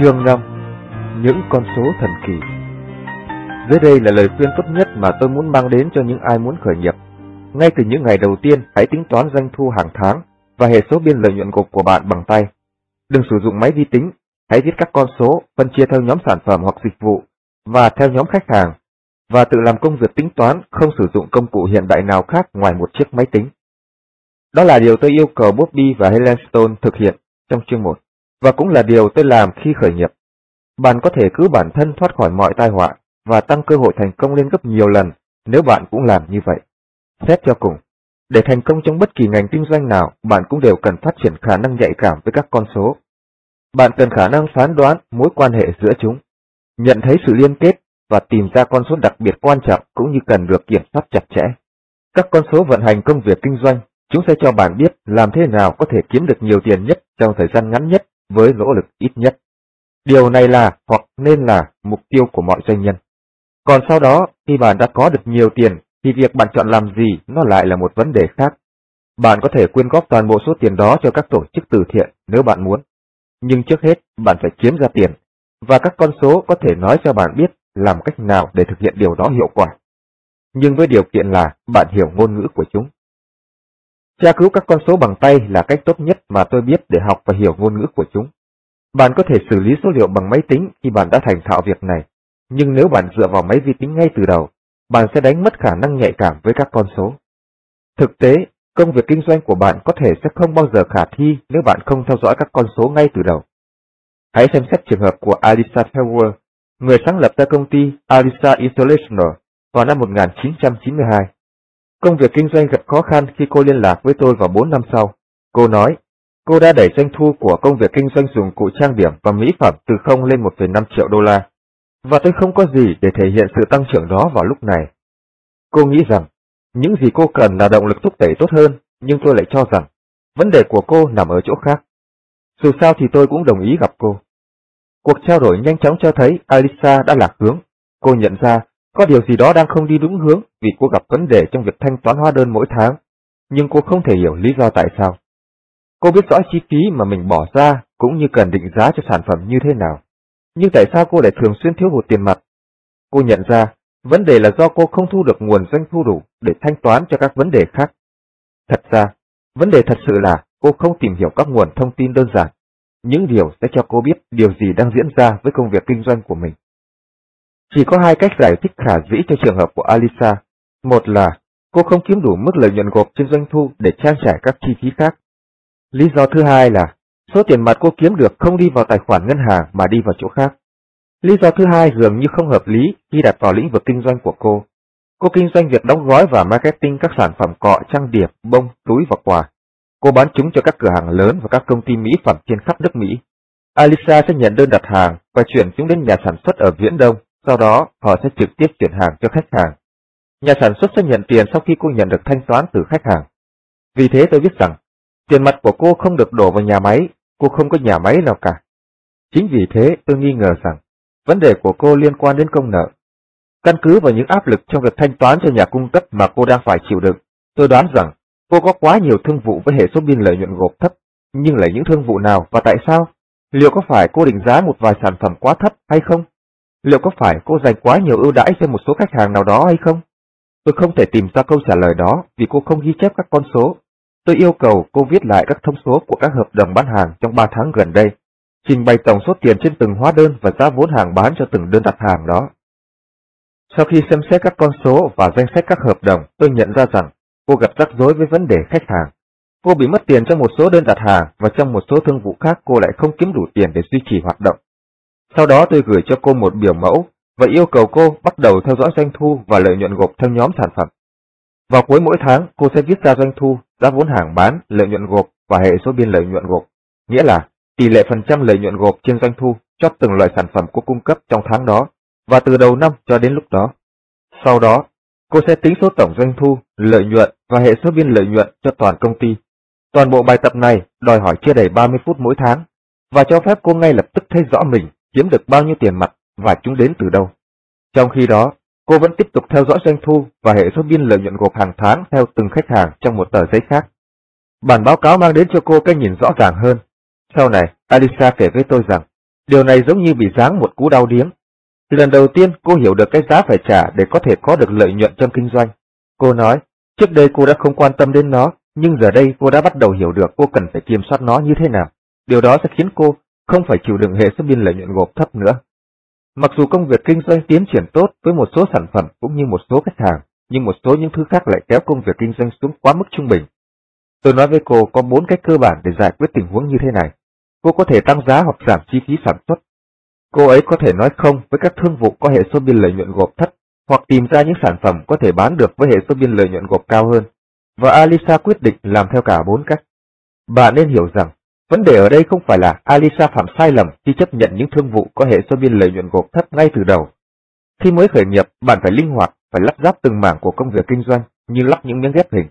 Chương 5 Những con số thần kỳ Dưới đây là lời khuyên tốt nhất mà tôi muốn mang đến cho những ai muốn khởi nghiệp. Ngay từ những ngày đầu tiên, hãy tính toán doanh thu hàng tháng và hệ số biên lợi nhuận gộp của bạn bằng tay. Đừng sử dụng máy vi tính, hãy viết các con số, phân chia theo nhóm sản phẩm hoặc dịch vụ và theo nhóm khách hàng, và tự làm công việc tính toán không sử dụng công cụ hiện đại nào khác ngoài một chiếc máy tính. Đó là điều tôi yêu cầu Bobby và Helen Stone thực hiện trong chương 1 và cũng là điều tôi làm khi khởi nghiệp. Bạn có thể cứu bản thân thoát khỏi mọi tai họa và tăng cơ hội thành công lên gấp nhiều lần nếu bạn cũng làm như vậy. Xét cho cùng, để thành công trong bất kỳ ngành kinh doanh nào, bạn cũng đều cần phát triển khả năng nhạy cảm với các con số. Bạn cần khả năng phán đoán mối quan hệ giữa chúng, nhận thấy sự liên kết và tìm ra con số đặc biệt quan trọng cũng như cần được kiểm soát chặt chẽ. Các con số vận hành công việc kinh doanh, chúng sẽ cho bạn biết làm thế nào có thể kiếm được nhiều tiền nhất trong thời gian ngắn nhất với nỗ lực ít nhất. Điều này là hoặc nên là mục tiêu của mọi doanh nhân. Còn sau đó, khi bạn đã có được nhiều tiền, thì việc bạn chọn làm gì nó lại là một vấn đề khác. Bạn có thể quyên góp toàn bộ số tiền đó cho các tổ chức từ thiện nếu bạn muốn. Nhưng trước hết, bạn phải kiếm ra tiền, và các con số có thể nói cho bạn biết làm cách nào để thực hiện điều đó hiệu quả. Nhưng với điều kiện là bạn hiểu ngôn ngữ của chúng. Tra cứu các con số bằng tay là cách tốt nhất mà tôi biết để học và hiểu ngôn ngữ của chúng. Bạn có thể xử lý số liệu bằng máy tính khi bạn đã thành thạo việc này, nhưng nếu bạn dựa vào máy vi tính ngay từ đầu, bạn sẽ đánh mất khả năng nhạy cảm với các con số. Thực tế, công việc kinh doanh của bạn có thể sẽ không bao giờ khả thi nếu bạn không theo dõi các con số ngay từ đầu. Hãy xem xét trường hợp của Alisa Fowler, người sáng lập ra công ty Alisa International vào năm 1992. Công việc kinh doanh gặp khó khăn khi cô liên lạc với tôi vào 4 năm sau. Cô nói, cô đã đẩy doanh thu của công việc kinh doanh dụng cụ trang điểm và mỹ phẩm từ 0 lên 1,5 triệu đô la. Và tôi không có gì để thể hiện sự tăng trưởng đó vào lúc này. Cô nghĩ rằng, những gì cô cần là động lực thúc đẩy tốt hơn, nhưng tôi lại cho rằng, vấn đề của cô nằm ở chỗ khác. Dù sao thì tôi cũng đồng ý gặp cô. Cuộc trao đổi nhanh chóng cho thấy Alisa đã lạc hướng. Cô nhận ra có điều gì đó đang không đi đúng hướng vì cô gặp vấn đề trong việc thanh toán hóa đơn mỗi tháng, nhưng cô không thể hiểu lý do tại sao. Cô biết rõ chi phí mà mình bỏ ra cũng như cần định giá cho sản phẩm như thế nào. Nhưng tại sao cô lại thường xuyên thiếu hụt tiền mặt? Cô nhận ra vấn đề là do cô không thu được nguồn doanh thu đủ để thanh toán cho các vấn đề khác. Thật ra, vấn đề thật sự là cô không tìm hiểu các nguồn thông tin đơn giản. Những điều sẽ cho cô biết điều gì đang diễn ra với công việc kinh doanh của mình. Chỉ có hai cách giải thích khả dĩ cho trường hợp của Alisa. Một là cô không kiếm đủ mức lợi nhuận gộp trên doanh thu để trang trải các chi phí khác. Lý do thứ hai là số tiền mặt cô kiếm được không đi vào tài khoản ngân hàng mà đi vào chỗ khác. Lý do thứ hai dường như không hợp lý khi đặt vào lĩnh vực kinh doanh của cô. Cô kinh doanh việc đóng gói và marketing các sản phẩm cọ, trang điểm, bông, túi và quà. Cô bán chúng cho các cửa hàng lớn và các công ty mỹ phẩm trên khắp nước Mỹ. Alisa sẽ nhận đơn đặt hàng và chuyển chúng đến nhà sản xuất ở Viễn Đông, sau đó họ sẽ trực tiếp chuyển hàng cho khách hàng. Nhà sản xuất sẽ nhận tiền sau khi cô nhận được thanh toán từ khách hàng. Vì thế tôi biết rằng, tiền mặt của cô không được đổ vào nhà máy, cô không có nhà máy nào cả. Chính vì thế tôi nghi ngờ rằng, vấn đề của cô liên quan đến công nợ. Căn cứ vào những áp lực trong việc thanh toán cho nhà cung cấp mà cô đang phải chịu đựng, tôi đoán rằng cô có quá nhiều thương vụ với hệ số biên lợi nhuận gộp thấp, nhưng là những thương vụ nào và tại sao? Liệu có phải cô định giá một vài sản phẩm quá thấp hay không? Liệu có phải cô dành quá nhiều ưu đãi cho một số khách hàng nào đó hay không? Tôi không thể tìm ra câu trả lời đó vì cô không ghi chép các con số. Tôi yêu cầu cô viết lại các thông số của các hợp đồng bán hàng trong 3 tháng gần đây, trình bày tổng số tiền trên từng hóa đơn và giá vốn hàng bán cho từng đơn đặt hàng đó. Sau khi xem xét các con số và danh sách các hợp đồng, tôi nhận ra rằng cô gặp rắc rối với vấn đề khách hàng. Cô bị mất tiền trong một số đơn đặt hàng và trong một số thương vụ khác cô lại không kiếm đủ tiền để duy trì hoạt động. Sau đó tôi gửi cho cô một biểu mẫu và yêu cầu cô bắt đầu theo dõi doanh thu và lợi nhuận gộp theo nhóm sản phẩm. Vào cuối mỗi tháng, cô sẽ viết ra doanh thu, giá vốn hàng bán, lợi nhuận gộp và hệ số biên lợi nhuận gộp, nghĩa là tỷ lệ phần trăm lợi nhuận gộp trên doanh thu cho từng loại sản phẩm cô cung cấp trong tháng đó và từ đầu năm cho đến lúc đó. Sau đó, cô sẽ tính số tổng doanh thu, lợi nhuận và hệ số biên lợi nhuận cho toàn công ty. Toàn bộ bài tập này đòi hỏi chưa đầy 30 phút mỗi tháng và cho phép cô ngay lập tức thấy rõ mình kiếm được bao nhiêu tiền mặt và chúng đến từ đâu. Trong khi đó, cô vẫn tiếp tục theo dõi doanh thu và hệ số biên lợi nhuận gộp hàng tháng theo từng khách hàng trong một tờ giấy khác. Bản báo cáo mang đến cho cô cái nhìn rõ ràng hơn. Sau này, Alisa kể với tôi rằng, Điều này giống như bị giáng một cú đau điếng. Lần đầu tiên cô hiểu được cái giá phải trả để có thể có được lợi nhuận trong kinh doanh. Cô nói, trước đây cô đã không quan tâm đến nó, nhưng giờ đây cô đã bắt đầu hiểu được cô cần phải kiểm soát nó như thế nào. Điều đó sẽ khiến cô không phải chịu đựng hệ số biên lợi nhuận gộp thấp nữa. Mặc dù công việc kinh doanh tiến triển tốt với một số sản phẩm cũng như một số khách hàng, nhưng một số những thứ khác lại kéo công việc kinh doanh xuống quá mức trung bình. Tôi nói với cô có bốn cách cơ bản để giải quyết tình huống như thế này. Cô có thể tăng giá hoặc giảm chi phí sản xuất. Cô ấy có thể nói không với các thương vụ có hệ số biên lợi nhuận gộp thấp, hoặc tìm ra những sản phẩm có thể bán được với hệ số biên lợi nhuận gộp cao hơn. Và Alisa quyết định làm theo cả bốn cách. Bạn nên hiểu rằng, vấn đề ở đây không phải là Alisa phạm sai lầm khi chấp nhận những thương vụ có hệ số biên lợi nhuận gộp thấp ngay từ đầu. Khi mới khởi nghiệp, bạn phải linh hoạt, phải lắp ráp từng mảng của công việc kinh doanh như lắp những miếng ghép hình.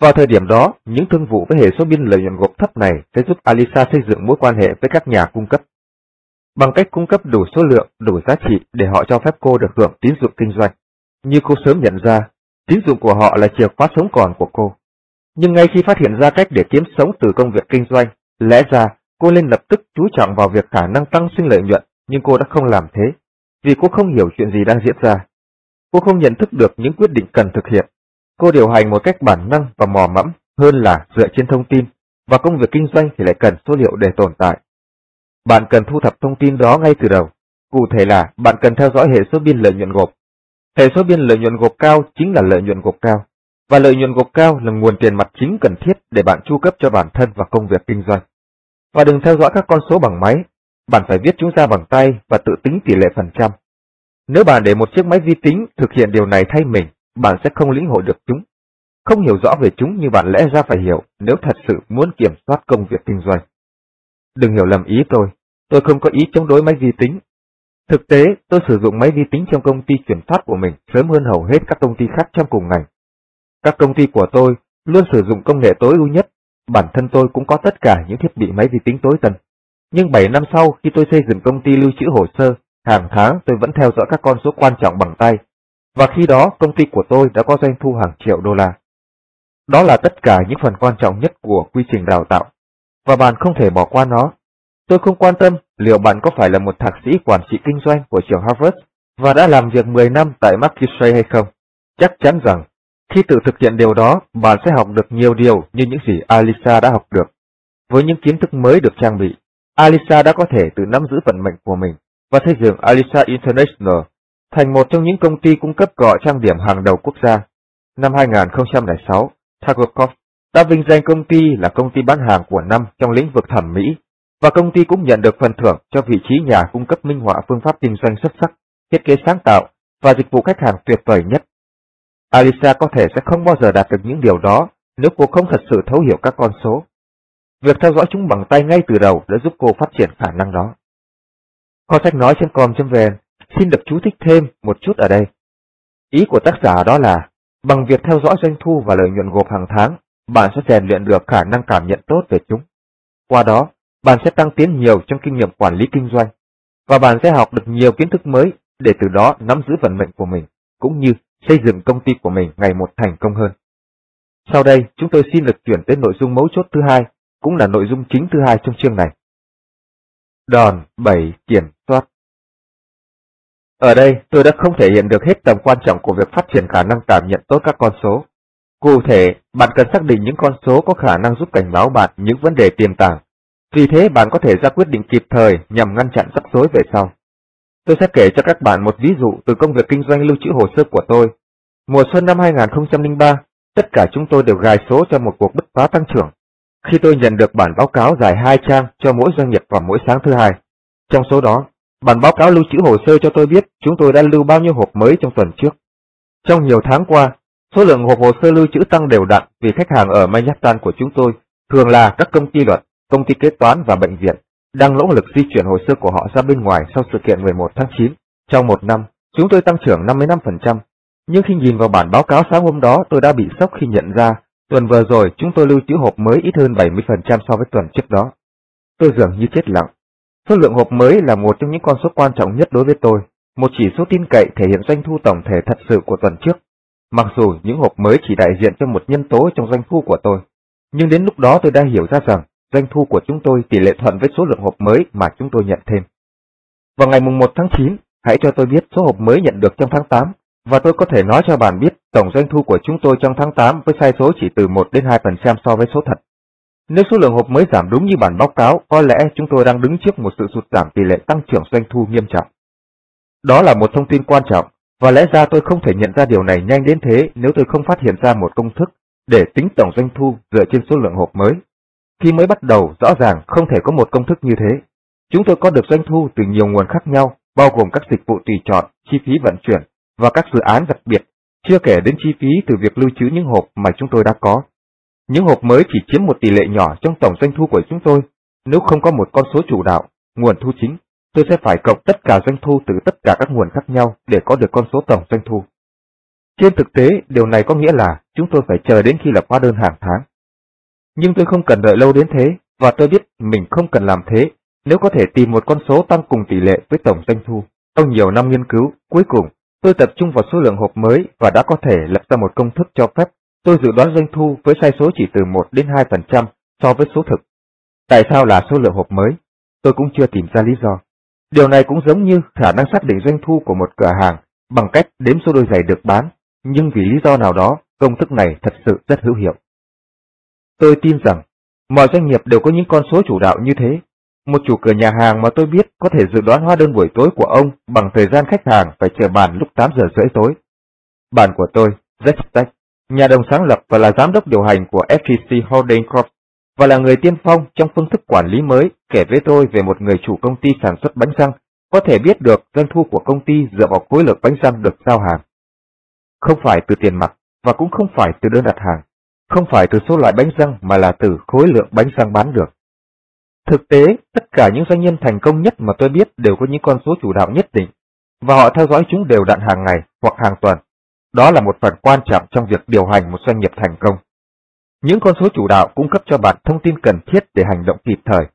Vào thời điểm đó, những thương vụ với hệ số biên lợi nhuận gộp thấp này sẽ giúp Alisa xây dựng mối quan hệ với các nhà cung cấp. Bằng cách cung cấp đủ số lượng, đủ giá trị để họ cho phép cô được hưởng tín dụng kinh doanh. Như cô sớm nhận ra, tín dụng của họ là chìa khóa sống còn của cô. Nhưng ngay khi phát hiện ra cách để kiếm sống từ công việc kinh doanh, lẽ ra cô nên lập tức chú trọng vào việc khả năng tăng sinh lợi nhuận, nhưng cô đã không làm thế, vì cô không hiểu chuyện gì đang diễn ra. Cô không nhận thức được những quyết định cần thực hiện. Cô điều hành một cách bản năng và mò mẫm hơn là dựa trên thông tin, và công việc kinh doanh thì lại cần số liệu để tồn tại. Bạn cần thu thập thông tin đó ngay từ đầu. Cụ thể là bạn cần theo dõi hệ số biên lợi nhuận gộp. Hệ số biên lợi nhuận gộp cao chính là lợi nhuận gộp cao, và lợi nhuận gộp cao là nguồn tiền mặt chính cần thiết để bạn chu cấp cho bản thân và công việc kinh doanh. Và đừng theo dõi các con số bằng máy, bạn phải viết chúng ra bằng tay và tự tính tỷ lệ phần trăm. Nếu bạn để một chiếc máy vi tính thực hiện điều này thay mình, bạn sẽ không lĩnh hội được chúng. Không hiểu rõ về chúng như bạn lẽ ra phải hiểu nếu thật sự muốn kiểm soát công việc kinh doanh. Đừng hiểu lầm ý tôi, tôi không có ý chống đối máy vi tính. Thực tế, tôi sử dụng máy vi tính trong công ty chuyển phát của mình sớm hơn hầu hết các công ty khác trong cùng ngành. Các công ty của tôi luôn sử dụng công nghệ tối ưu nhất, bản thân tôi cũng có tất cả những thiết bị máy vi tính tối tân. Nhưng 7 năm sau khi tôi xây dựng công ty lưu trữ hồ sơ, hàng tháng tôi vẫn theo dõi các con số quan trọng bằng tay, và khi đó công ty của tôi đã có doanh thu hàng triệu đô la. Đó là tất cả những phần quan trọng nhất của quy trình đào tạo, và bạn không thể bỏ qua nó. Tôi không quan tâm liệu bạn có phải là một thạc sĩ quản trị kinh doanh của trường Harvard và đã làm việc 10 năm tại McKinsey hay không. Chắc chắn rằng, khi tự thực hiện điều đó, bạn sẽ học được nhiều điều như những gì Alisa đã học được. Với những kiến thức mới được trang bị, Alisa đã có thể tự nắm giữ vận mệnh của mình và xây dựng Alisa International thành một trong những công ty cung cấp gọi trang điểm hàng đầu quốc gia. Năm 2006, Tagokoff đã vinh danh công ty là công ty bán hàng của năm trong lĩnh vực thẩm mỹ, và công ty cũng nhận được phần thưởng cho vị trí nhà cung cấp minh họa phương pháp kinh doanh xuất sắc, thiết kế sáng tạo và dịch vụ khách hàng tuyệt vời nhất. Alisa có thể sẽ không bao giờ đạt được những điều đó nếu cô không thật sự thấu hiểu các con số. Việc theo dõi chúng bằng tay ngay từ đầu đã giúp cô phát triển khả năng đó. Kho sách nói trên com.vn xin được chú thích thêm một chút ở đây. Ý của tác giả đó là, bằng việc theo dõi doanh thu và lợi nhuận gộp hàng tháng, bạn sẽ rèn luyện được khả năng cảm nhận tốt về chúng. Qua đó, bạn sẽ tăng tiến nhiều trong kinh nghiệm quản lý kinh doanh, và bạn sẽ học được nhiều kiến thức mới để từ đó nắm giữ vận mệnh của mình, cũng như xây dựng công ty của mình ngày một thành công hơn. Sau đây, chúng tôi xin được chuyển tới nội dung mấu chốt thứ hai, cũng là nội dung chính thứ hai trong chương này. Đòn 7 kiểm soát Ở đây, tôi đã không thể hiện được hết tầm quan trọng của việc phát triển khả năng cảm nhận tốt các con số. Cụ thể, bạn cần xác định những con số có khả năng giúp cảnh báo bạn những vấn đề tiềm tàng. Vì thế bạn có thể ra quyết định kịp thời nhằm ngăn chặn rắc rối về sau. Tôi sẽ kể cho các bạn một ví dụ từ công việc kinh doanh lưu trữ hồ sơ của tôi. Mùa xuân năm 2003, tất cả chúng tôi đều gài số cho một cuộc bứt phá tăng trưởng. Khi tôi nhận được bản báo cáo dài hai trang cho mỗi doanh nghiệp vào mỗi sáng thứ hai. Trong số đó, bản báo cáo lưu trữ hồ sơ cho tôi biết chúng tôi đã lưu bao nhiêu hộp mới trong tuần trước. Trong nhiều tháng qua, số lượng hộp hồ sơ lưu trữ tăng đều đặn vì khách hàng ở Manhattan của chúng tôi thường là các công ty luật, công ty kế toán và bệnh viện đang nỗ lực di chuyển hồ sơ của họ ra bên ngoài sau sự kiện 11 tháng 9. Trong một năm, chúng tôi tăng trưởng 55%. Nhưng khi nhìn vào bản báo cáo sáng hôm đó, tôi đã bị sốc khi nhận ra tuần vừa rồi chúng tôi lưu trữ hộp mới ít hơn 70% so với tuần trước đó. Tôi dường như chết lặng. Số lượng hộp mới là một trong những con số quan trọng nhất đối với tôi, một chỉ số tin cậy thể hiện doanh thu tổng thể thật sự của tuần trước. Mặc dù những hộp mới chỉ đại diện cho một nhân tố trong doanh thu của tôi, nhưng đến lúc đó tôi đã hiểu ra rằng doanh thu của chúng tôi tỷ lệ thuận với số lượng hộp mới mà chúng tôi nhận thêm. Vào ngày mùng 1 tháng 9, hãy cho tôi biết số hộp mới nhận được trong tháng 8, và tôi có thể nói cho bạn biết tổng doanh thu của chúng tôi trong tháng 8 với sai số chỉ từ 1 đến 2% so với số thật. Nếu số lượng hộp mới giảm đúng như bản báo cáo, có lẽ chúng tôi đang đứng trước một sự sụt giảm tỷ lệ tăng trưởng doanh thu nghiêm trọng. Đó là một thông tin quan trọng, và lẽ ra tôi không thể nhận ra điều này nhanh đến thế nếu tôi không phát hiện ra một công thức để tính tổng doanh thu dựa trên số lượng hộp mới. Khi mới bắt đầu, rõ ràng không thể có một công thức như thế. Chúng tôi có được doanh thu từ nhiều nguồn khác nhau, bao gồm các dịch vụ tùy chọn, chi phí vận chuyển và các dự án đặc biệt, chưa kể đến chi phí từ việc lưu trữ những hộp mà chúng tôi đã có. Những hộp mới chỉ chiếm một tỷ lệ nhỏ trong tổng doanh thu của chúng tôi. Nếu không có một con số chủ đạo, nguồn thu chính, tôi sẽ phải cộng tất cả doanh thu từ tất cả các nguồn khác nhau để có được con số tổng doanh thu. Trên thực tế, điều này có nghĩa là chúng tôi phải chờ đến khi lập hóa đơn hàng tháng. Nhưng tôi không cần đợi lâu đến thế, và tôi biết mình không cần làm thế nếu có thể tìm một con số tăng cùng tỷ lệ với tổng doanh thu. Sau nhiều năm nghiên cứu, cuối cùng, tôi tập trung vào số lượng hộp mới và đã có thể lập ra một công thức cho phép tôi dự đoán doanh thu với sai số chỉ từ 1 đến 2% so với số thực. Tại sao là số lượng hộp mới? Tôi cũng chưa tìm ra lý do. Điều này cũng giống như khả năng xác định doanh thu của một cửa hàng bằng cách đếm số đôi giày được bán, nhưng vì lý do nào đó, công thức này thật sự rất hữu hiệu. Tôi tin rằng, mọi doanh nghiệp đều có những con số chủ đạo như thế. Một chủ cửa nhà hàng mà tôi biết có thể dự đoán hóa đơn buổi tối của ông bằng thời gian khách hàng phải chờ bàn lúc 8 giờ rưỡi tối. Bàn của tôi, Jack Stack, nhà đồng sáng lập và là giám đốc điều hành của FTC Holding Corp và là người tiên phong trong phương thức quản lý mới kể với tôi về một người chủ công ty sản xuất bánh răng có thể biết được doanh thu của công ty dựa vào khối lượng bánh răng được giao hàng. Không phải từ tiền mặt và cũng không phải từ đơn đặt hàng, không phải từ số loại bánh răng mà là từ khối lượng bánh răng bán được. Thực tế, tất cả những doanh nhân thành công nhất mà tôi biết đều có những con số chủ đạo nhất định, và họ theo dõi chúng đều đặn hàng ngày hoặc hàng tuần. Đó là một phần quan trọng trong việc điều hành một doanh nghiệp thành công. Những con số chủ đạo cung cấp cho bạn thông tin cần thiết để hành động kịp thời.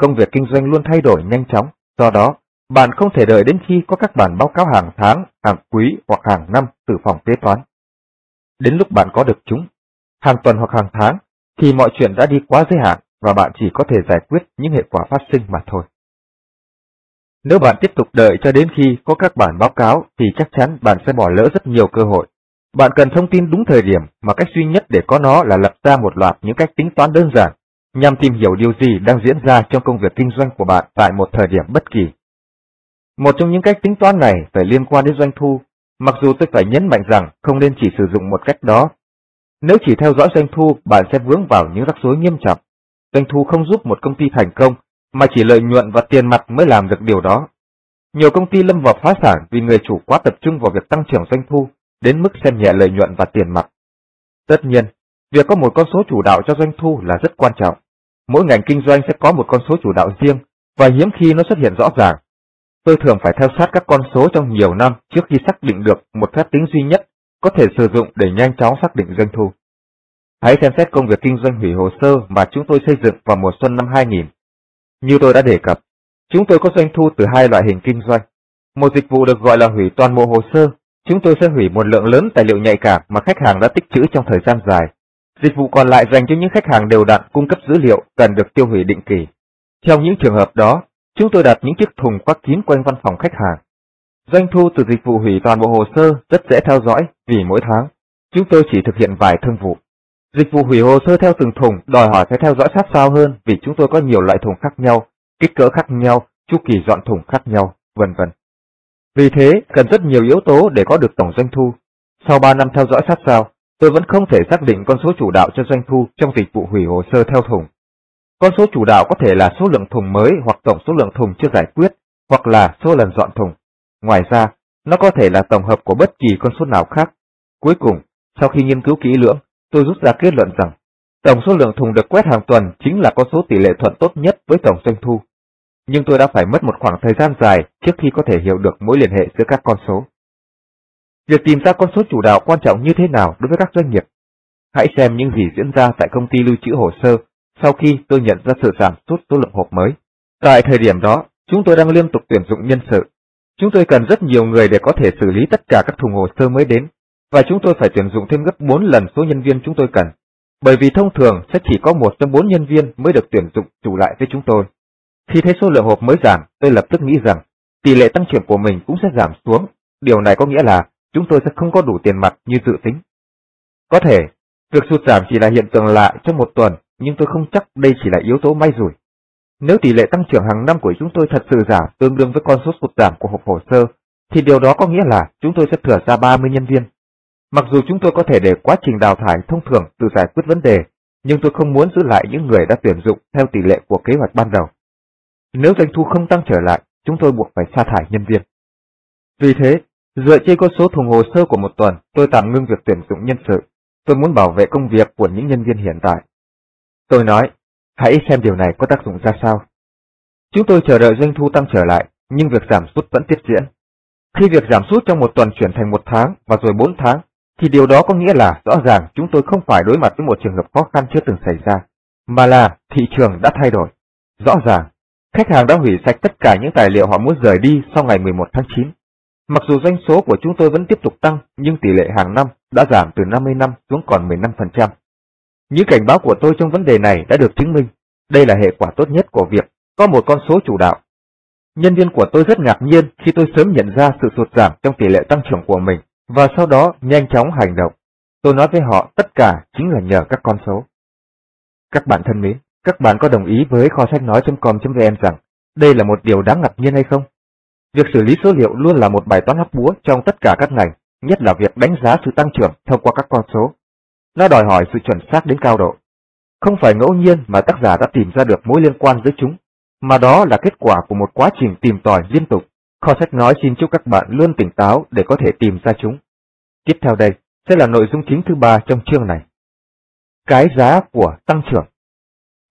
Công việc kinh doanh luôn thay đổi nhanh chóng, do đó, bạn không thể đợi đến khi có các bản báo cáo hàng tháng, hàng quý hoặc hàng năm từ phòng kế toán. Đến lúc bạn có được chúng, hàng tuần hoặc hàng tháng, thì mọi chuyện đã đi quá giới hạn và bạn chỉ có thể giải quyết những hệ quả phát sinh mà thôi. Nếu bạn tiếp tục đợi cho đến khi có các bản báo cáo thì chắc chắn bạn sẽ bỏ lỡ rất nhiều cơ hội. Bạn cần thông tin đúng thời điểm mà cách duy nhất để có nó là lập ra một loạt những cách tính toán đơn giản nhằm tìm hiểu điều gì đang diễn ra trong công việc kinh doanh của bạn tại một thời điểm bất kỳ. Một trong những cách tính toán này phải liên quan đến doanh thu, mặc dù tôi phải nhấn mạnh rằng không nên chỉ sử dụng một cách đó. Nếu chỉ theo dõi doanh thu, bạn sẽ vướng vào những rắc rối nghiêm trọng. Doanh thu không giúp một công ty thành công, mà chỉ lợi nhuận và tiền mặt mới làm được điều đó. Nhiều công ty lâm vào phá sản vì người chủ quá tập trung vào việc tăng trưởng doanh thu, đến mức xem nhẹ lợi nhuận và tiền mặt. Tất nhiên, việc có một con số chủ đạo cho doanh thu là rất quan trọng. Mỗi ngành kinh doanh sẽ có một con số chủ đạo riêng, và hiếm khi nó xuất hiện rõ ràng. Tôi thường phải theo sát các con số trong nhiều năm trước khi xác định được một phép tính duy nhất có thể sử dụng để nhanh chóng xác định doanh thu. Hãy xem xét công việc kinh doanh hủy hồ sơ mà chúng tôi xây dựng vào mùa xuân năm 2000. Như tôi đã đề cập, chúng tôi có doanh thu từ hai loại hình kinh doanh. Một dịch vụ được gọi là hủy toàn bộ hồ sơ, chúng tôi sẽ hủy một lượng lớn tài liệu nhạy cảm mà khách hàng đã tích trữ trong thời gian dài. Dịch vụ còn lại dành cho những khách hàng đều đặn cung cấp dữ liệu cần được tiêu hủy định kỳ. Trong những trường hợp đó, chúng tôi đặt những chiếc thùng quắc kín quanh văn phòng khách hàng. Doanh thu từ dịch vụ hủy toàn bộ hồ sơ rất dễ theo dõi vì mỗi tháng, chúng tôi chỉ thực hiện vài thương vụ. Dịch vụ hủy hồ sơ theo từng thùng đòi hỏi phải theo dõi sát sao hơn vì chúng tôi có nhiều loại thùng khác nhau, kích cỡ khác nhau, chu kỳ dọn thùng khác nhau, vân vân. Vì thế, cần rất nhiều yếu tố để có được tổng doanh thu. Sau 3 năm theo dõi sát sao, tôi vẫn không thể xác định con số chủ đạo cho doanh thu trong dịch vụ hủy hồ sơ theo thùng. Con số chủ đạo có thể là số lượng thùng mới hoặc tổng số lượng thùng chưa giải quyết, hoặc là số lần dọn thùng. Ngoài ra, nó có thể là tổng hợp của bất kỳ con số nào khác. Cuối cùng, sau khi nghiên cứu kỹ lưỡng, tôi rút ra kết luận rằng tổng số lượng thùng được quét hàng tuần chính là con số tỷ lệ thuận tốt nhất với tổng doanh thu. Nhưng tôi đã phải mất một khoảng thời gian dài trước khi có thể hiểu được mối liên hệ giữa các con số. Việc tìm ra con số chủ đạo quan trọng như thế nào đối với các doanh nghiệp? Hãy xem những gì diễn ra tại công ty lưu trữ hồ sơ sau khi tôi nhận ra sự giảm sút số lượng hộp mới. Tại thời điểm đó, chúng tôi đang liên tục tuyển dụng nhân sự. Chúng tôi cần rất nhiều người để có thể xử lý tất cả các thùng hồ sơ mới đến và chúng tôi phải tuyển dụng thêm gấp 4 lần số nhân viên chúng tôi cần, bởi vì thông thường sẽ chỉ có một trong bốn nhân viên mới được tuyển dụng chủ lại với chúng tôi. Khi thấy số lượng hộp mới giảm, tôi lập tức nghĩ rằng tỷ lệ tăng trưởng của mình cũng sẽ giảm xuống. Điều này có nghĩa là chúng tôi sẽ không có đủ tiền mặt như dự tính. Có thể, việc sụt giảm chỉ là hiện tượng lạ trong một tuần, nhưng tôi không chắc đây chỉ là yếu tố may rủi. Nếu tỷ lệ tăng trưởng hàng năm của chúng tôi thật sự giảm tương đương với con số sụt giảm của hộp hồ sơ, thì điều đó có nghĩa là chúng tôi sẽ thừa ra 30 nhân viên. Mặc dù chúng tôi có thể để quá trình đào thải thông thường tự giải quyết vấn đề, nhưng tôi không muốn giữ lại những người đã tuyển dụng theo tỷ lệ của kế hoạch ban đầu. Nếu doanh thu không tăng trở lại, chúng tôi buộc phải sa thải nhân viên. Vì thế, dựa trên con số thùng hồ sơ của một tuần, tôi tạm ngưng việc tuyển dụng nhân sự. Tôi muốn bảo vệ công việc của những nhân viên hiện tại. Tôi nói, hãy xem điều này có tác dụng ra sao. Chúng tôi chờ đợi doanh thu tăng trở lại, nhưng việc giảm sút vẫn tiếp diễn. Khi việc giảm sút trong một tuần chuyển thành một tháng và rồi bốn tháng, thì điều đó có nghĩa là rõ ràng chúng tôi không phải đối mặt với một trường hợp khó khăn chưa từng xảy ra, mà là thị trường đã thay đổi. Rõ ràng, khách hàng đã hủy sạch tất cả những tài liệu họ muốn rời đi sau ngày 11 tháng 9. Mặc dù doanh số của chúng tôi vẫn tiếp tục tăng, nhưng tỷ lệ hàng năm đã giảm từ 50 năm xuống còn 15%. Những cảnh báo của tôi trong vấn đề này đã được chứng minh. Đây là hệ quả tốt nhất của việc có một con số chủ đạo. Nhân viên của tôi rất ngạc nhiên khi tôi sớm nhận ra sự sụt giảm trong tỷ lệ tăng trưởng của mình và sau đó nhanh chóng hành động. Tôi nói với họ tất cả chính là nhờ các con số. Các bạn thân mến, các bạn có đồng ý với kho sách nói.com.vn rằng đây là một điều đáng ngạc nhiên hay không? Việc xử lý số liệu luôn là một bài toán hấp búa trong tất cả các ngành, nhất là việc đánh giá sự tăng trưởng thông qua các con số. Nó đòi hỏi sự chuẩn xác đến cao độ. Không phải ngẫu nhiên mà tác giả đã tìm ra được mối liên quan giữa chúng, mà đó là kết quả của một quá trình tìm tòi liên tục. Kho sách nói xin chúc các bạn luôn tỉnh táo để có thể tìm ra chúng. Tiếp theo đây sẽ là nội dung chính thứ ba trong chương này. Cái giá của tăng trưởng.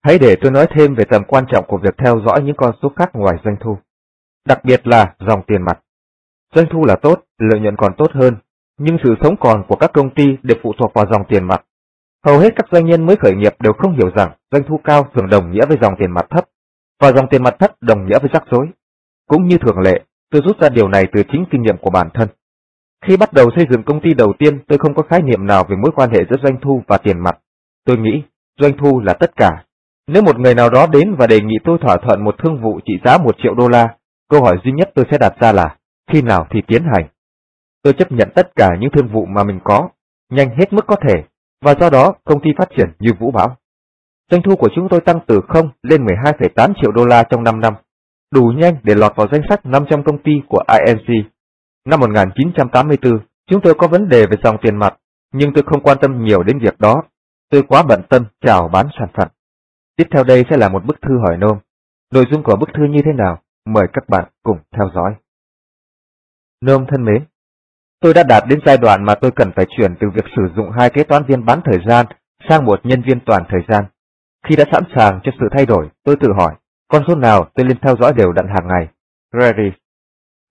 Hãy để tôi nói thêm về tầm quan trọng của việc theo dõi những con số khác ngoài doanh thu. Đặc biệt là dòng tiền mặt. Doanh thu là tốt, lợi nhuận còn tốt hơn, nhưng sự sống còn của các công ty đều phụ thuộc vào dòng tiền mặt. Hầu hết các doanh nhân mới khởi nghiệp đều không hiểu rằng doanh thu cao thường đồng nghĩa với dòng tiền mặt thấp, và dòng tiền mặt thấp đồng nghĩa với rắc rối. Cũng như thường lệ, tôi rút ra điều này từ chính kinh nghiệm của bản thân. Khi bắt đầu xây dựng công ty đầu tiên, tôi không có khái niệm nào về mối quan hệ giữa doanh thu và tiền mặt. Tôi nghĩ, doanh thu là tất cả. Nếu một người nào đó đến và đề nghị tôi thỏa thuận một thương vụ trị giá một triệu đô la, câu hỏi duy nhất tôi sẽ đặt ra là, khi nào thì tiến hành? Tôi chấp nhận tất cả những thương vụ mà mình có, nhanh hết mức có thể, và do đó công ty phát triển như vũ bão. Doanh thu của chúng tôi tăng từ 0 lên 12,8 triệu đô la trong 5 năm, đủ nhanh để lọt vào danh sách 500 công ty của INC. Năm 1984, chúng tôi có vấn đề về dòng tiền mặt, nhưng tôi không quan tâm nhiều đến việc đó. Tôi quá bận tâm chào bán sản phẩm. Tiếp theo đây sẽ là một bức thư hỏi nôm. Nội dung của bức thư như thế nào? Mời các bạn cùng theo dõi. Nôm thân mến, tôi đã đạt đến giai đoạn mà tôi cần phải chuyển từ việc sử dụng hai kế toán viên bán thời gian sang một nhân viên toàn thời gian. Khi đã sẵn sàng cho sự thay đổi, tôi tự hỏi, con số nào tôi nên theo dõi đều đặn hàng ngày? Gary.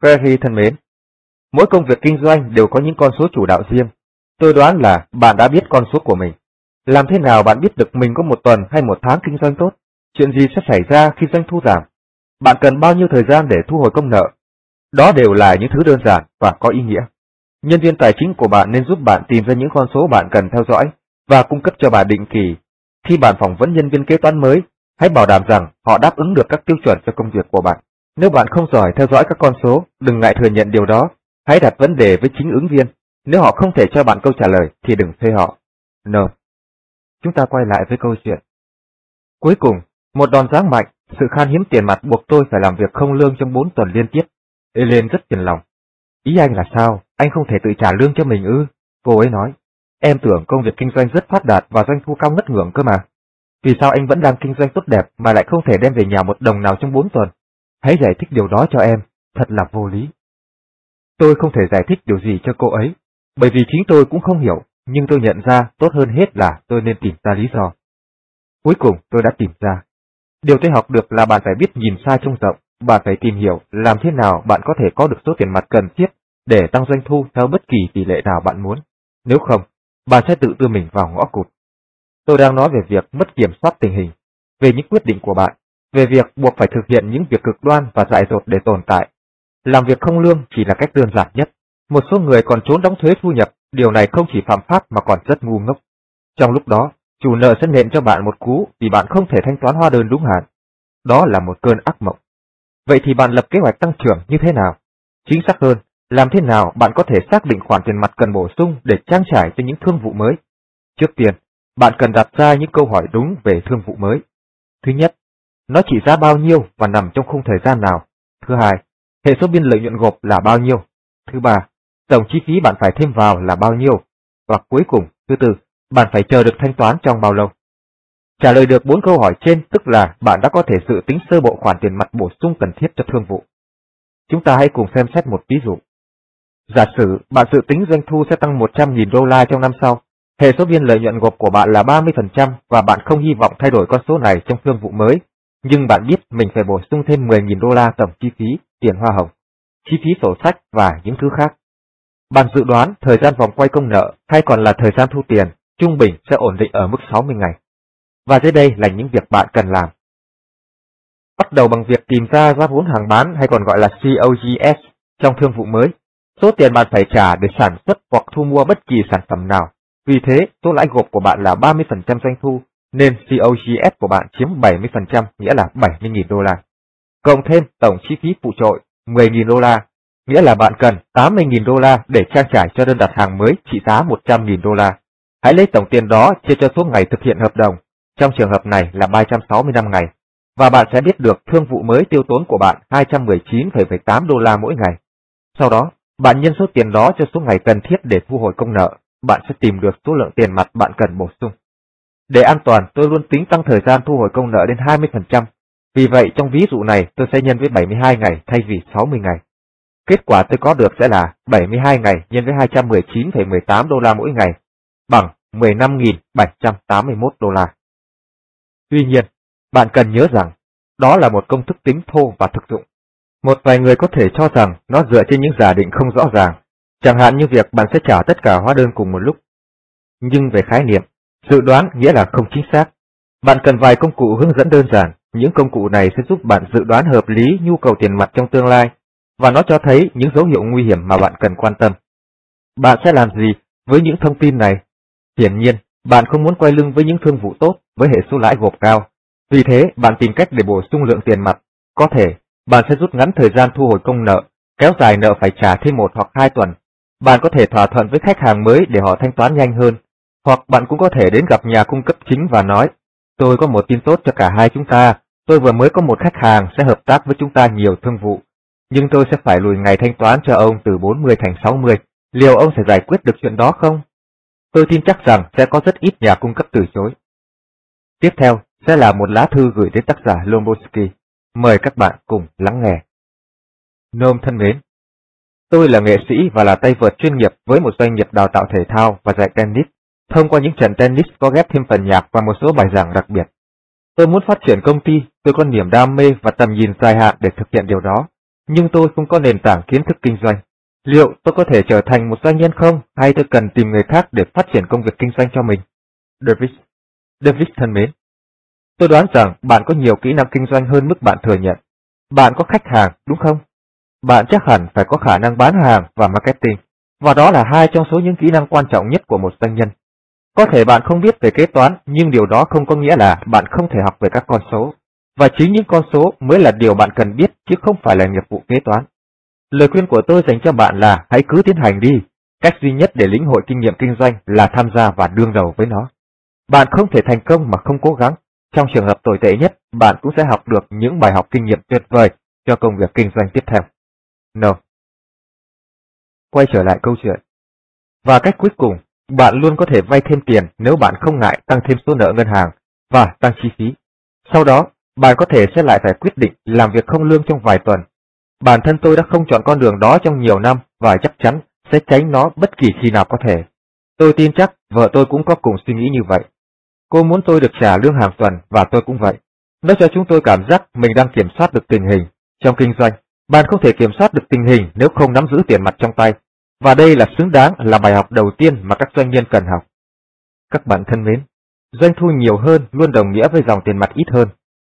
Gary thân mến, mỗi công việc kinh doanh đều có những con số chủ đạo riêng. Tôi đoán là bạn đã biết con số của mình. Làm thế nào bạn biết được mình có một tuần hay một tháng kinh doanh tốt? Chuyện gì sẽ xảy ra khi doanh thu giảm? Bạn cần bao nhiêu thời gian để thu hồi công nợ? Đó đều là những thứ đơn giản và có ý nghĩa. Nhân viên tài chính của bạn nên giúp bạn tìm ra những con số bạn cần theo dõi và cung cấp cho bạn định kỳ. Khi bạn phỏng vấn nhân viên kế toán mới, hãy bảo đảm rằng họ đáp ứng được các tiêu chuẩn cho công việc của bạn. Nếu bạn không giỏi theo dõi các con số, đừng ngại thừa nhận điều đó. Hãy đặt vấn đề với chính ứng viên. Nếu họ không thể cho bạn câu trả lời thì đừng thuê họ. No. Chúng ta quay lại với câu chuyện. Cuối cùng, một đòn giáng mạnh, sự khan hiếm tiền mặt buộc tôi phải làm việc không lương trong 4 tuần liên tiếp. Ellen rất phiền lòng. Ý anh là sao? Anh không thể tự trả lương cho mình ư? Cô ấy nói. Em tưởng công việc kinh doanh rất phát đạt và doanh thu cao ngất ngưỡng cơ mà. Vì sao anh vẫn đang kinh doanh tốt đẹp mà lại không thể đem về nhà một đồng nào trong bốn tuần? Hãy giải thích điều đó cho em, thật là vô lý. Tôi không thể giải thích điều gì cho cô ấy, bởi vì chính tôi cũng không hiểu, nhưng tôi nhận ra tốt hơn hết là tôi nên tìm ra lý do. Cuối cùng tôi đã tìm ra. Điều tôi học được là bạn phải biết nhìn xa trông rộng, bạn phải tìm hiểu làm thế nào bạn có thể có được số tiền mặt cần thiết để tăng doanh thu theo bất kỳ tỷ lệ nào bạn muốn. Nếu không, bạn sẽ tự đưa mình vào ngõ cụt. Tôi đang nói về việc mất kiểm soát tình hình, về những quyết định của bạn, về việc buộc phải thực hiện những việc cực đoan và dại dột để tồn tại. Làm việc không lương chỉ là cách đơn giản nhất. Một số người còn trốn đóng thuế thu nhập, điều này không chỉ phạm pháp mà còn rất ngu ngốc. Trong lúc đó, chủ nợ sẽ nện cho bạn một cú vì bạn không thể thanh toán hóa đơn đúng hạn. Đó là một cơn ác mộng. Vậy thì bạn lập kế hoạch tăng trưởng như thế nào? Chính xác hơn, làm thế nào bạn có thể xác định khoản tiền mặt cần bổ sung để trang trải cho những thương vụ mới? Trước tiên, bạn cần đặt ra những câu hỏi đúng về thương vụ mới. Thứ nhất, nó trị giá bao nhiêu và nằm trong khung thời gian nào? Thứ hai, hệ số biên lợi nhuận gộp là bao nhiêu? Thứ ba, tổng chi phí bạn phải thêm vào là bao nhiêu? Và cuối cùng, thứ tư, bạn phải chờ được thanh toán trong bao lâu? Trả lời được bốn câu hỏi trên tức là bạn đã có thể dự tính sơ bộ khoản tiền mặt bổ sung cần thiết cho thương vụ. Chúng ta hãy cùng xem xét một ví dụ. Giả sử bạn dự tính doanh thu sẽ tăng 100.000 đô la trong năm sau, hệ số biên lợi nhuận gộp của bạn là 30% và bạn không hy vọng thay đổi con số này trong thương vụ mới, nhưng bạn biết mình phải bổ sung thêm 10.000 đô la tổng chi phí, tiền hoa hồng, chi phí sổ sách và những thứ khác. Bạn dự đoán thời gian vòng quay công nợ hay còn là thời gian thu tiền trung bình sẽ ổn định ở mức 60 ngày. Và dưới đây là những việc bạn cần làm. Bắt đầu bằng việc tìm ra giá vốn hàng bán hay còn gọi là COGS trong thương vụ mới, số tiền bạn phải trả để sản xuất hoặc thu mua bất kỳ sản phẩm nào. Vì thế, số lãi gộp của bạn là 30% doanh thu, nên COGS của bạn chiếm 70%, nghĩa là 70.000 đô la. Cộng thêm tổng chi phí phụ trội 10.000 đô la, nghĩa là bạn cần 80.000 đô la để trang trải cho đơn đặt hàng mới trị giá 100.000 đô la. Hãy lấy tổng tiền đó chia cho số ngày thực hiện hợp đồng, trong trường hợp này là 365 ngày, và bạn sẽ biết được thương vụ mới tiêu tốn của bạn 219,8 đô la mỗi ngày. Sau đó, bạn nhân số tiền đó cho số ngày cần thiết để thu hồi công nợ, bạn sẽ tìm được số lượng tiền mặt bạn cần bổ sung. Để an toàn, tôi luôn tính tăng thời gian thu hồi công nợ đến 20%. Vì vậy, trong ví dụ này, tôi sẽ nhân với 72 ngày thay vì 60 ngày. Kết quả tôi có được sẽ là 72 ngày nhân với 219,18 đô la mỗi ngày, bằng 15.781 đô la. Tuy nhiên, bạn cần nhớ rằng, đó là một công thức tính thô và thực dụng. Một vài người có thể cho rằng nó dựa trên những giả định không rõ ràng, chẳng hạn như việc bạn sẽ trả tất cả hóa đơn cùng một lúc. Nhưng về khái niệm, dự đoán nghĩa là không chính xác. Bạn cần vài công cụ hướng dẫn đơn giản, những công cụ này sẽ giúp bạn dự đoán hợp lý nhu cầu tiền mặt trong tương lai, và nó cho thấy những dấu hiệu nguy hiểm mà bạn cần quan tâm. Bạn sẽ làm gì với những thông tin này? Hiển nhiên, bạn không muốn quay lưng với những thương vụ tốt với hệ số lãi gộp cao. Vì thế, bạn tìm cách để bổ sung lượng tiền mặt. Có thể, bạn sẽ rút ngắn thời gian thu hồi công nợ, kéo dài nợ phải trả thêm một hoặc hai tuần. Bạn có thể thỏa thuận với khách hàng mới để họ thanh toán nhanh hơn. Hoặc bạn cũng có thể đến gặp nhà cung cấp chính và nói, tôi có một tin tốt cho cả hai chúng ta, tôi vừa mới có một khách hàng sẽ hợp tác với chúng ta nhiều thương vụ. Nhưng tôi sẽ phải lùi ngày thanh toán cho ông từ 40 thành 60. Liệu ông sẽ giải quyết được chuyện đó không? Tôi tin chắc rằng sẽ có rất ít nhà cung cấp từ chối. Tiếp theo sẽ là một lá thư gửi đến tác giả Lomboski. Mời các bạn cùng lắng nghe. Nôm thân mến, tôi là nghệ sĩ và là tay vợt chuyên nghiệp với một doanh nghiệp đào tạo thể thao và dạy tennis. Thông qua những trận tennis có ghép thêm phần nhạc và một số bài giảng đặc biệt. Tôi muốn phát triển công ty, tôi có niềm đam mê và tầm nhìn dài hạn để thực hiện điều đó, nhưng tôi không có nền tảng kiến thức kinh doanh. Liệu tôi có thể trở thành một doanh nhân không, hay tôi cần tìm người khác để phát triển công việc kinh doanh cho mình? Davis, Davis thân mến, tôi đoán rằng bạn có nhiều kỹ năng kinh doanh hơn mức bạn thừa nhận. Bạn có khách hàng, đúng không? Bạn chắc hẳn phải có khả năng bán hàng và marketing, và đó là hai trong số những kỹ năng quan trọng nhất của một doanh nhân. Có thể bạn không biết về kế toán, nhưng điều đó không có nghĩa là bạn không thể học về các con số. Và chính những con số mới là điều bạn cần biết chứ không phải là nghiệp vụ kế toán. Lời khuyên của tôi dành cho bạn là hãy cứ tiến hành đi. Cách duy nhất để lĩnh hội kinh nghiệm kinh doanh là tham gia và đương đầu với nó. Bạn không thể thành công mà không cố gắng. Trong trường hợp tồi tệ nhất, bạn cũng sẽ học được những bài học kinh nghiệm tuyệt vời cho công việc kinh doanh tiếp theo. No. Quay trở lại câu chuyện. Và cách cuối cùng, bạn luôn có thể vay thêm tiền nếu bạn không ngại tăng thêm số nợ ngân hàng và tăng chi phí. Sau đó, bạn có thể sẽ lại phải quyết định làm việc không lương trong vài tuần Bản thân tôi đã không chọn con đường đó trong nhiều năm và chắc chắn sẽ tránh nó bất kỳ khi nào có thể. Tôi tin chắc vợ tôi cũng có cùng suy nghĩ như vậy. Cô muốn tôi được trả lương hàng tuần và tôi cũng vậy. Nó cho chúng tôi cảm giác mình đang kiểm soát được tình hình. Trong kinh doanh, bạn không thể kiểm soát được tình hình nếu không nắm giữ tiền mặt trong tay. Và đây là xứng đáng là bài học đầu tiên mà các doanh nhân cần học. Các bạn thân mến, doanh thu nhiều hơn luôn đồng nghĩa với dòng tiền mặt ít hơn.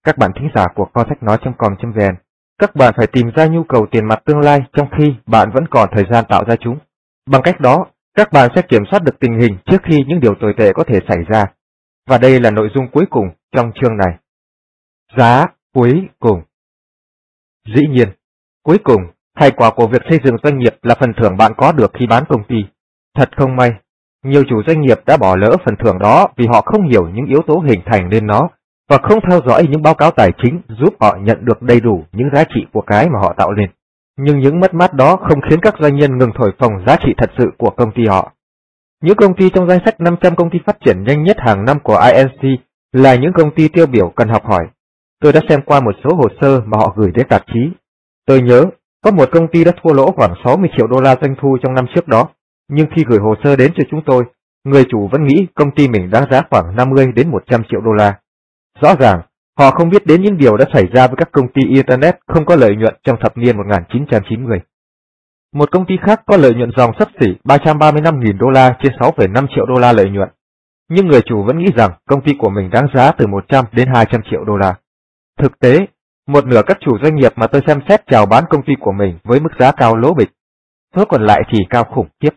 Các bạn thính giả của kho sách nói trong com.vn các bạn phải tìm ra nhu cầu tiền mặt tương lai trong khi bạn vẫn còn thời gian tạo ra chúng. Bằng cách đó, các bạn sẽ kiểm soát được tình hình trước khi những điều tồi tệ có thể xảy ra. Và đây là nội dung cuối cùng trong chương này. Giá cuối cùng Dĩ nhiên, cuối cùng, thành quả của việc xây dựng doanh nghiệp là phần thưởng bạn có được khi bán công ty. Thật không may, nhiều chủ doanh nghiệp đã bỏ lỡ phần thưởng đó vì họ không hiểu những yếu tố hình thành nên nó và không theo dõi những báo cáo tài chính giúp họ nhận được đầy đủ những giá trị của cái mà họ tạo lên. Nhưng những mất mát đó không khiến các doanh nhân ngừng thổi phồng giá trị thật sự của công ty họ. Những công ty trong danh sách 500 công ty phát triển nhanh nhất hàng năm của INC là những công ty tiêu biểu cần học hỏi. Tôi đã xem qua một số hồ sơ mà họ gửi đến tạp chí. Tôi nhớ, có một công ty đã thua lỗ khoảng 60 triệu đô la doanh thu trong năm trước đó, nhưng khi gửi hồ sơ đến cho chúng tôi, người chủ vẫn nghĩ công ty mình đáng giá khoảng 50 đến 100 triệu đô la. Rõ ràng, họ không biết đến những điều đã xảy ra với các công ty Internet không có lợi nhuận trong thập niên 1990. Một công ty khác có lợi nhuận dòng sấp xỉ 335.000 đô la trên 6,5 triệu đô la lợi nhuận. Nhưng người chủ vẫn nghĩ rằng công ty của mình đáng giá từ 100 đến 200 triệu đô la. Thực tế, một nửa các chủ doanh nghiệp mà tôi xem xét chào bán công ty của mình với mức giá cao lỗ bịch. Số còn lại thì cao khủng khiếp.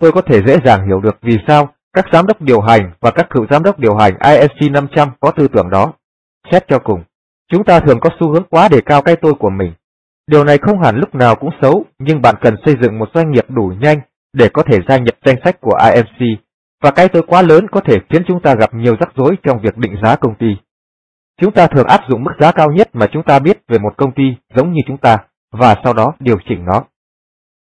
Tôi có thể dễ dàng hiểu được vì sao các giám đốc điều hành và các cựu giám đốc điều hành ISG 500 có tư tưởng đó. Xét cho cùng, chúng ta thường có xu hướng quá đề cao cái tôi của mình Điều này không hẳn lúc nào cũng xấu, nhưng bạn cần xây dựng một doanh nghiệp đủ nhanh để có thể gia nhập danh sách của IMC, và cái tôi quá lớn có thể khiến chúng ta gặp nhiều rắc rối trong việc định giá công ty. Chúng ta thường áp dụng mức giá cao nhất mà chúng ta biết về một công ty giống như chúng ta, và sau đó điều chỉnh nó.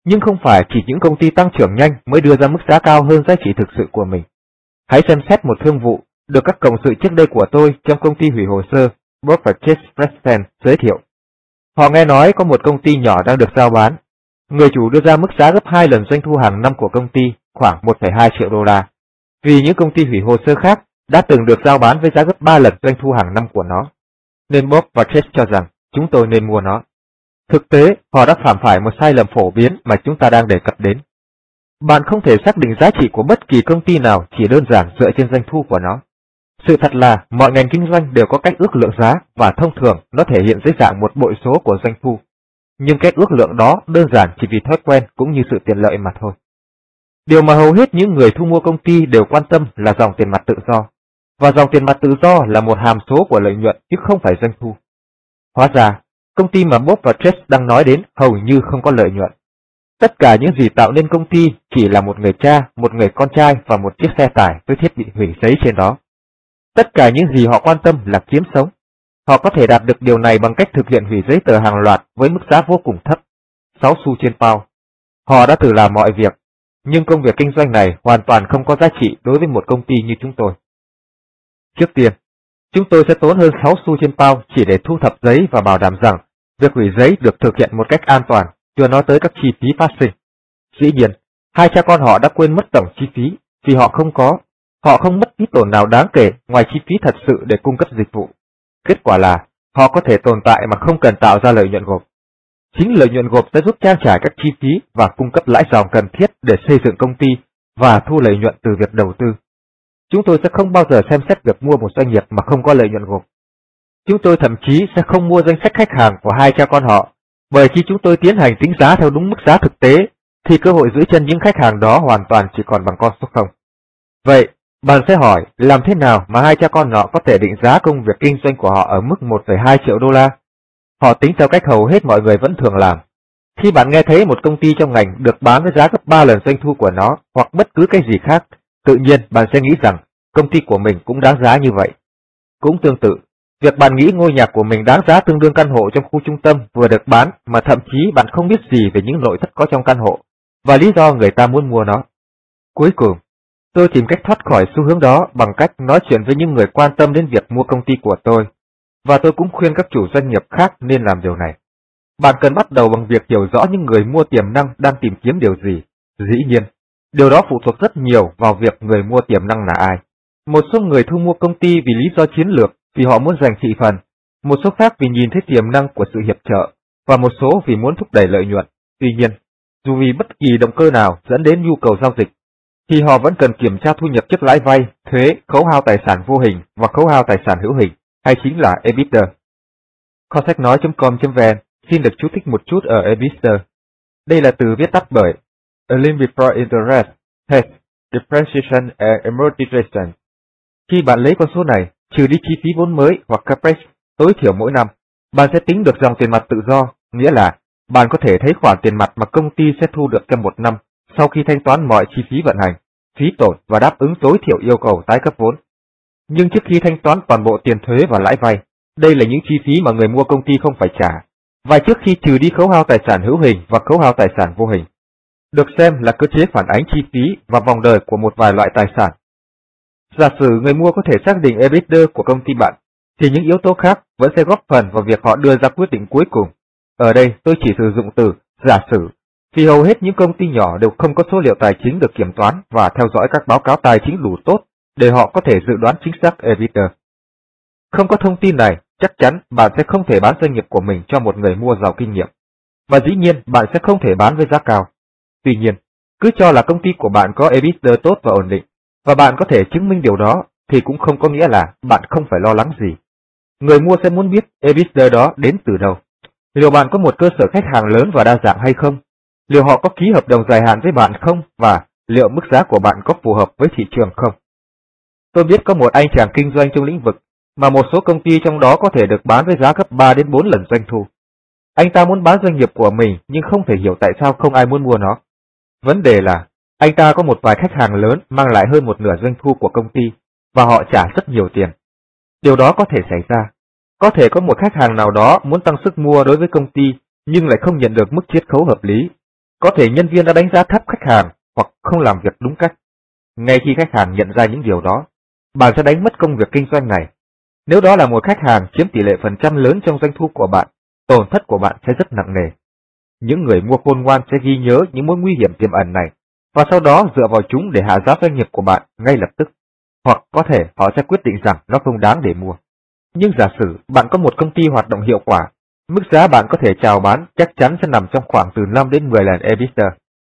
Nhưng không phải chỉ những công ty tăng trưởng nhanh mới đưa ra mức giá cao hơn giá trị thực sự của mình. Hãy xem xét một thương vụ được các cộng sự trước đây của tôi trong công ty hủy hồ sơ Broker Chase Preston giới thiệu. Họ nghe nói có một công ty nhỏ đang được giao bán. Người chủ đưa ra mức giá gấp 2 lần doanh thu hàng năm của công ty, khoảng 1,2 triệu đô la. Vì những công ty hủy hồ sơ khác đã từng được giao bán với giá gấp 3 lần doanh thu hàng năm của nó. Nên Bob và Chase cho rằng chúng tôi nên mua nó. Thực tế, họ đã phạm phải một sai lầm phổ biến mà chúng ta đang đề cập đến. Bạn không thể xác định giá trị của bất kỳ công ty nào chỉ đơn giản dựa trên doanh thu của nó. Sự thật là mọi ngành kinh doanh đều có cách ước lượng giá và thông thường nó thể hiện dưới dạng một bội số của doanh thu. Nhưng cách ước lượng đó đơn giản chỉ vì thói quen cũng như sự tiện lợi mà thôi. Điều mà hầu hết những người thu mua công ty đều quan tâm là dòng tiền mặt tự do. Và dòng tiền mặt tự do là một hàm số của lợi nhuận chứ không phải doanh thu. Hóa ra, công ty mà Bob và Chess đang nói đến hầu như không có lợi nhuận. Tất cả những gì tạo nên công ty chỉ là một người cha, một người con trai và một chiếc xe tải với thiết bị hủy giấy trên đó. Tất cả những gì họ quan tâm là kiếm sống. Họ có thể đạt được điều này bằng cách thực hiện hủy giấy tờ hàng loạt với mức giá vô cùng thấp, 6 xu trên bao. Họ đã thử làm mọi việc, nhưng công việc kinh doanh này hoàn toàn không có giá trị đối với một công ty như chúng tôi. Trước tiên, chúng tôi sẽ tốn hơn 6 xu trên bao chỉ để thu thập giấy và bảo đảm rằng việc hủy giấy được thực hiện một cách an toàn, chưa nói tới các chi phí phát sinh. Dĩ nhiên, hai cha con họ đã quên mất tổng chi phí vì họ không có Họ không mất phí tổn nào đáng kể ngoài chi phí thật sự để cung cấp dịch vụ. Kết quả là họ có thể tồn tại mà không cần tạo ra lợi nhuận gộp. Chính lợi nhuận gộp sẽ giúp trang trải các chi phí và cung cấp lãi dòng cần thiết để xây dựng công ty và thu lợi nhuận từ việc đầu tư. Chúng tôi sẽ không bao giờ xem xét việc mua một doanh nghiệp mà không có lợi nhuận gộp. Chúng tôi thậm chí sẽ không mua danh sách khách hàng của hai cha con họ, bởi khi chúng tôi tiến hành tính giá theo đúng mức giá thực tế, thì cơ hội giữ chân những khách hàng đó hoàn toàn chỉ còn bằng con số không. Vậy, bạn sẽ hỏi, làm thế nào mà hai cha con họ có thể định giá công việc kinh doanh của họ ở mức 1,2 triệu đô la? Họ tính theo cách hầu hết mọi người vẫn thường làm. Khi bạn nghe thấy một công ty trong ngành được bán với giá gấp 3 lần doanh thu của nó hoặc bất cứ cái gì khác, tự nhiên bạn sẽ nghĩ rằng công ty của mình cũng đáng giá như vậy. Cũng tương tự, việc bạn nghĩ ngôi nhà của mình đáng giá tương đương căn hộ trong khu trung tâm vừa được bán mà thậm chí bạn không biết gì về những nội thất có trong căn hộ và lý do người ta muốn mua nó. Cuối cùng, Tôi tìm cách thoát khỏi xu hướng đó bằng cách nói chuyện với những người quan tâm đến việc mua công ty của tôi, và tôi cũng khuyên các chủ doanh nghiệp khác nên làm điều này. Bạn cần bắt đầu bằng việc hiểu rõ những người mua tiềm năng đang tìm kiếm điều gì. Dĩ nhiên, điều đó phụ thuộc rất nhiều vào việc người mua tiềm năng là ai. Một số người thu mua công ty vì lý do chiến lược, vì họ muốn giành thị phần, một số khác vì nhìn thấy tiềm năng của sự hiệp trợ, và một số vì muốn thúc đẩy lợi nhuận. Tuy nhiên, dù vì bất kỳ động cơ nào dẫn đến nhu cầu giao dịch, thì họ vẫn cần kiểm tra thu nhập trước lãi vay, thuế, khấu hao tài sản vô hình và khấu hao tài sản hữu hình, hay chính là EBITDA. Kho sách nói.com.vn xin được chú thích một chút ở EBITDA. Đây là từ viết tắt bởi A Before Interest, Tax, Depreciation and Amortization. Khi bạn lấy con số này, trừ đi chi phí vốn mới hoặc capex tối thiểu mỗi năm, Bạn sẽ tính được dòng tiền mặt tự do, nghĩa là bạn có thể thấy khoản tiền mặt mà công ty sẽ thu được trong một năm sau khi thanh toán mọi chi phí vận hành, phí tổn và đáp ứng tối thiểu yêu cầu tái cấp vốn. Nhưng trước khi thanh toán toàn bộ tiền thuế và lãi vay, đây là những chi phí mà người mua công ty không phải trả, và trước khi trừ đi khấu hao tài sản hữu hình và khấu hao tài sản vô hình, được xem là cơ chế phản ánh chi phí và vòng đời của một vài loại tài sản. Giả sử người mua có thể xác định EBITDA của công ty bạn, thì những yếu tố khác vẫn sẽ góp phần vào việc họ đưa ra quyết định cuối cùng. Ở đây tôi chỉ sử dụng từ giả sử, vì hầu hết những công ty nhỏ đều không có số liệu tài chính được kiểm toán và theo dõi các báo cáo tài chính đủ tốt để họ có thể dự đoán chính xác EBITDA. Không có thông tin này, chắc chắn bạn sẽ không thể bán doanh nghiệp của mình cho một người mua giàu kinh nghiệm. Và dĩ nhiên bạn sẽ không thể bán với giá cao. Tuy nhiên, cứ cho là công ty của bạn có EBITDA tốt và ổn định, và bạn có thể chứng minh điều đó, thì cũng không có nghĩa là bạn không phải lo lắng gì. Người mua sẽ muốn biết EBITDA đó đến từ đâu. Liệu bạn có một cơ sở khách hàng lớn và đa dạng hay không? Liệu họ có ký hợp đồng dài hạn với bạn không? Và liệu mức giá của bạn có phù hợp với thị trường không? Tôi biết có một anh chàng kinh doanh trong lĩnh vực mà một số công ty trong đó có thể được bán với giá gấp 3 đến 4 lần doanh thu. Anh ta muốn bán doanh nghiệp của mình nhưng không thể hiểu tại sao không ai muốn mua nó. Vấn đề là anh ta có một vài khách hàng lớn mang lại hơn một nửa doanh thu của công ty và họ trả rất nhiều tiền. Điều đó có thể xảy ra. Có thể có một khách hàng nào đó muốn tăng sức mua đối với công ty nhưng lại không nhận được mức chiết khấu hợp lý. Có thể nhân viên đã đánh giá thấp khách hàng hoặc không làm việc đúng cách. Ngay khi khách hàng nhận ra những điều đó, bạn sẽ đánh mất công việc kinh doanh này. Nếu đó là một khách hàng chiếm tỷ lệ phần trăm lớn trong doanh thu của bạn, tổn thất của bạn sẽ rất nặng nề. Những người mua khôn ngoan sẽ ghi nhớ những mối nguy hiểm tiềm ẩn này, và sau đó dựa vào chúng để hạ giá doanh nghiệp của bạn ngay lập tức. Hoặc có thể họ sẽ quyết định rằng nó không đáng để mua. Nhưng giả sử bạn có một công ty hoạt động hiệu quả, mức giá bạn có thể chào bán chắc chắn sẽ nằm trong khoảng từ 5 đến 10 lần EBITDA.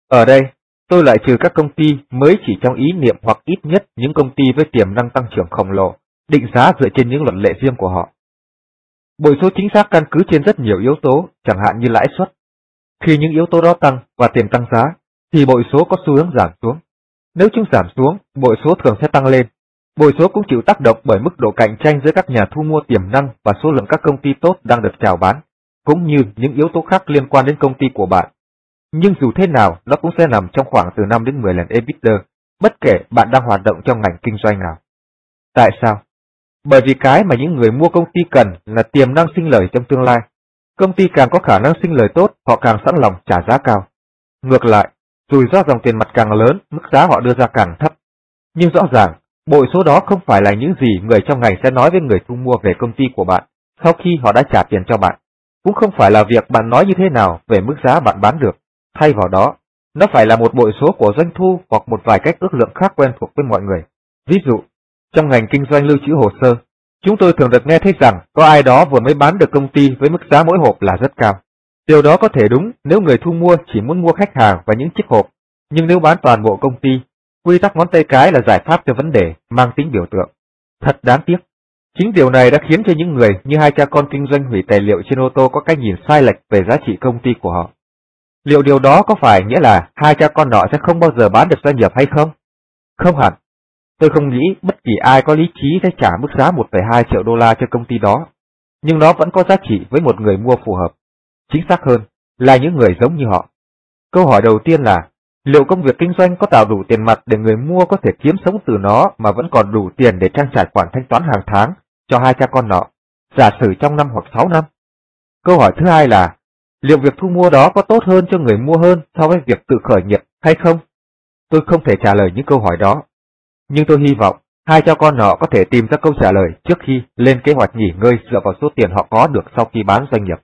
Ở đây, tôi lại trừ các công ty mới chỉ trong ý niệm hoặc ít nhất những công ty với tiềm năng tăng trưởng khổng lồ, định giá dựa trên những luật lệ riêng của họ. Bội số chính xác căn cứ trên rất nhiều yếu tố, chẳng hạn như lãi suất. Khi những yếu tố đó tăng và tiềm tăng giá, thì bội số có xu hướng giảm xuống. Nếu chúng giảm xuống, bội số thường sẽ tăng lên. Bội số cũng chịu tác động bởi mức độ cạnh tranh giữa các nhà thu mua tiềm năng và số lượng các công ty tốt đang được chào bán, cũng như những yếu tố khác liên quan đến công ty của bạn. Nhưng dù thế nào, nó cũng sẽ nằm trong khoảng từ 5 đến 10 lần EBITDA, bất kể bạn đang hoạt động trong ngành kinh doanh nào. Tại sao? Bởi vì cái mà những người mua công ty cần là tiềm năng sinh lời trong tương lai. Công ty càng có khả năng sinh lời tốt, họ càng sẵn lòng trả giá cao. Ngược lại, rủi ro dòng tiền mặt càng lớn, mức giá họ đưa ra càng thấp. Nhưng rõ ràng, bội số đó không phải là những gì người trong ngành sẽ nói với người thu mua về công ty của bạn sau khi họ đã trả tiền cho bạn. Cũng không phải là việc bạn nói như thế nào về mức giá bạn bán được. Thay vào đó, nó phải là một bội số của doanh thu hoặc một vài cách ước lượng khác quen thuộc với mọi người. Ví dụ, trong ngành kinh doanh lưu trữ hồ sơ, chúng tôi thường được nghe thấy rằng có ai đó vừa mới bán được công ty với mức giá mỗi hộp là rất cao. Điều đó có thể đúng nếu người thu mua chỉ muốn mua khách hàng và những chiếc hộp, nhưng nếu bán toàn bộ công ty, quy tắc ngón tay cái là giải pháp cho vấn đề mang tính biểu tượng. Thật đáng tiếc. Chính điều này đã khiến cho những người như hai cha con kinh doanh hủy tài liệu trên ô tô có cách nhìn sai lệch về giá trị công ty của họ. Liệu điều đó có phải nghĩa là hai cha con nọ sẽ không bao giờ bán được doanh nghiệp hay không? Không hẳn. Tôi không nghĩ bất kỳ ai có lý trí sẽ trả mức giá 1,2 triệu đô la cho công ty đó, nhưng nó vẫn có giá trị với một người mua phù hợp. Chính xác hơn là những người giống như họ. Câu hỏi đầu tiên là, liệu công việc kinh doanh có tạo đủ tiền mặt để người mua có thể kiếm sống từ nó mà vẫn còn đủ tiền để trang trải khoản thanh toán hàng tháng cho hai cha con nọ, giả sử trong năm hoặc 6 năm? Câu hỏi thứ hai là, liệu việc thu mua đó có tốt hơn cho người mua hơn so với việc tự khởi nghiệp hay không? Tôi không thể trả lời những câu hỏi đó nhưng tôi hy vọng hai cha con họ có thể tìm ra câu trả lời trước khi lên kế hoạch nghỉ ngơi dựa vào số tiền họ có được sau khi bán doanh nghiệp.